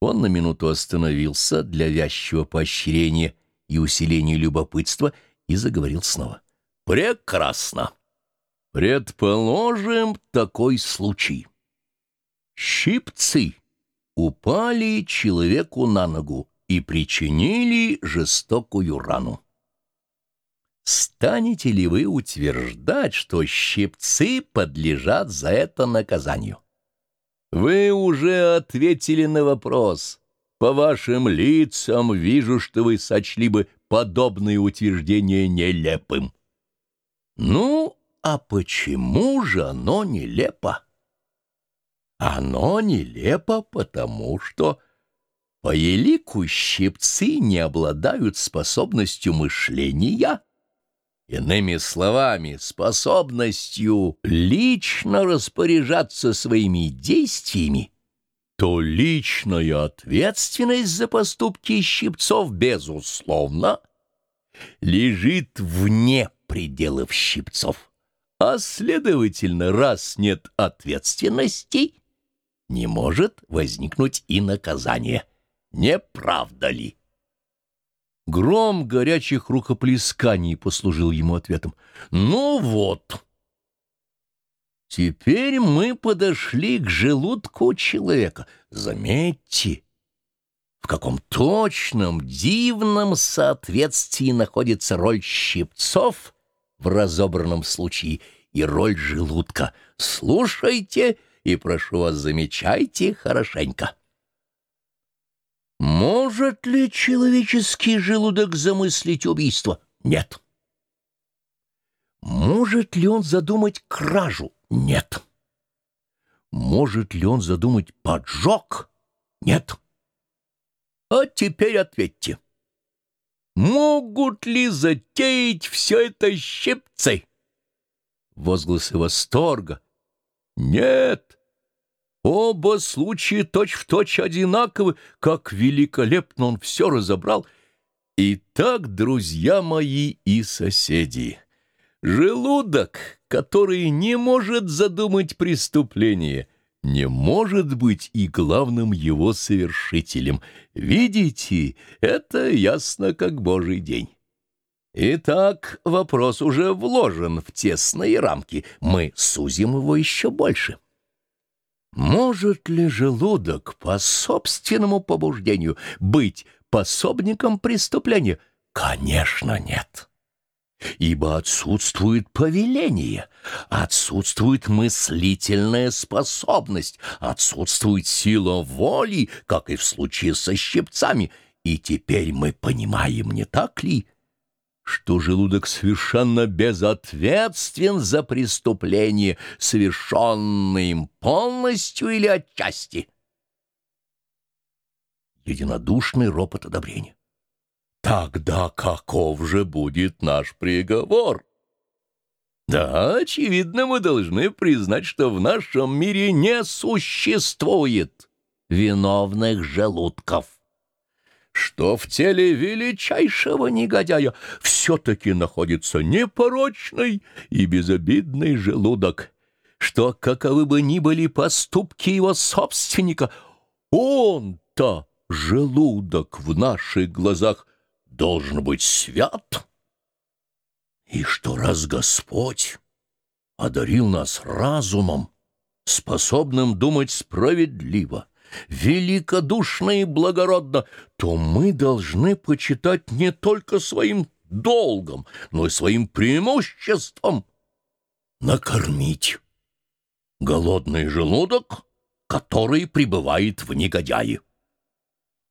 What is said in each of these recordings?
Он на минуту остановился для вязчего поощрения и усиления любопытства и заговорил снова. «Прекрасно! Предположим такой случай. Щипцы упали человеку на ногу и причинили жестокую рану. Станете ли вы утверждать, что щипцы подлежат за это наказанию? Вы уже ответили на вопрос. По вашим лицам вижу, что вы сочли бы подобное утверждение нелепым. Ну, а почему же оно нелепо? Оно нелепо, потому что по елику щипцы не обладают способностью мышления, иными словами, способностью лично распоряжаться своими действиями, то личная ответственность за поступки щипцов, безусловно, лежит вне пределов щипцов. А следовательно, раз нет ответственности, не может возникнуть и наказание. Не правда ли? Гром горячих рукоплесканий послужил ему ответом. «Ну вот!» Теперь мы подошли к желудку человека. Заметьте, в каком точном, дивном соответствии находится роль щипцов в разобранном случае и роль желудка. Слушайте и, прошу вас, замечайте хорошенько. Может ли человеческий желудок замыслить убийство? Нет. Может ли он задумать кражу? Нет. Может ли он задумать поджог? Нет. А теперь ответьте. Могут ли затеять все это щипцы? Возгласы восторга. Нет. Оба случая точь-в-точь точь одинаковы, как великолепно он все разобрал. Итак, друзья мои и соседи, желудок, который не может задумать преступление, не может быть и главным его совершителем. Видите, это ясно как божий день. Итак, вопрос уже вложен в тесные рамки, мы сузим его еще больше. Может ли желудок по собственному побуждению быть пособником преступления? Конечно, нет. Ибо отсутствует повеление, отсутствует мыслительная способность, отсутствует сила воли, как и в случае со щипцами, и теперь мы понимаем, не так ли, что желудок совершенно безответствен за преступление, совершенное им полностью или отчасти. Единодушный ропот одобрения. Тогда каков же будет наш приговор? Да, очевидно, мы должны признать, что в нашем мире не существует виновных желудков что в теле величайшего негодяя все-таки находится непорочный и безобидный желудок, что, каковы бы ни были поступки его собственника, он-то, желудок в наших глазах, должен быть свят. И что раз Господь одарил нас разумом, способным думать справедливо, великодушно и благородно, то мы должны почитать не только своим долгом, но и своим преимуществом накормить голодный желудок, который пребывает в негодяе.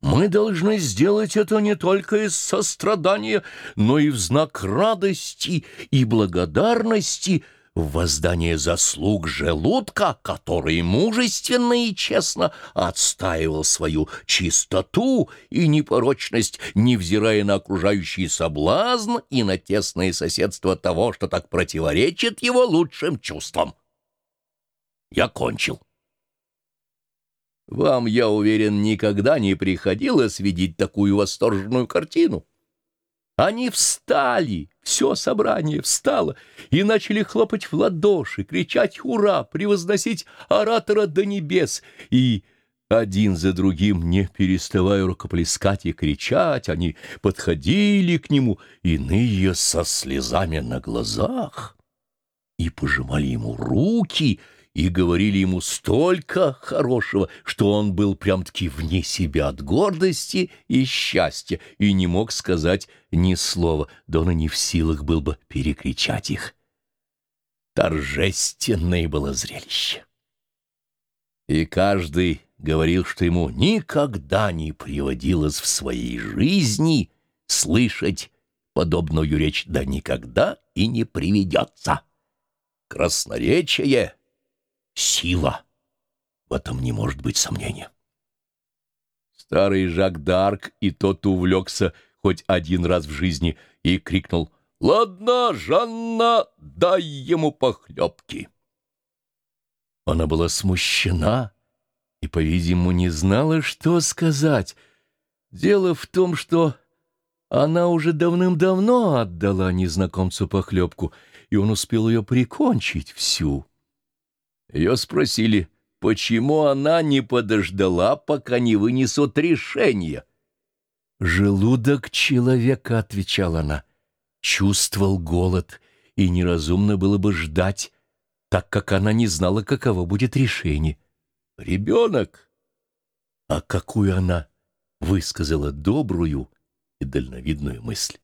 Мы должны сделать это не только из сострадания, но и в знак радости и благодарности – в воздание заслуг желудка, который мужественно и честно отстаивал свою чистоту и непорочность, невзирая на окружающий соблазн и на тесное соседство того, что так противоречит его лучшим чувствам. Я кончил. Вам, я уверен, никогда не приходилось видеть такую восторженную картину. Они встали, все собрание встало, и начали хлопать в ладоши, кричать «Ура!», превозносить оратора до небес. И один за другим, не переставая рукоплескать и кричать, они подходили к нему, иные со слезами на глазах, и пожимали ему руки, и говорили ему столько хорошего, что он был прям-таки вне себя от гордости и счастья, и не мог сказать ни слова, да он и не в силах был бы перекричать их. Торжественное было зрелище. И каждый говорил, что ему никогда не приводилось в своей жизни слышать подобную речь, да никогда и не приведется. Красноречие — сила. В этом не может быть сомнения. Старый Жак Д'Арк и тот увлекся хоть один раз в жизни и крикнул «Ладно, Жанна, дай ему похлебки». Она была смущена и, по-видимому, не знала, что сказать. Дело в том, что она уже давным-давно отдала незнакомцу похлебку, и он успел ее прикончить всю. Ее спросили, почему она не подождала, пока не вынесут решение. «Желудок человека», — отвечала она, — чувствовал голод, и неразумно было бы ждать, так как она не знала, каково будет решение. Ребенок! А какую она высказала добрую и дальновидную мысль!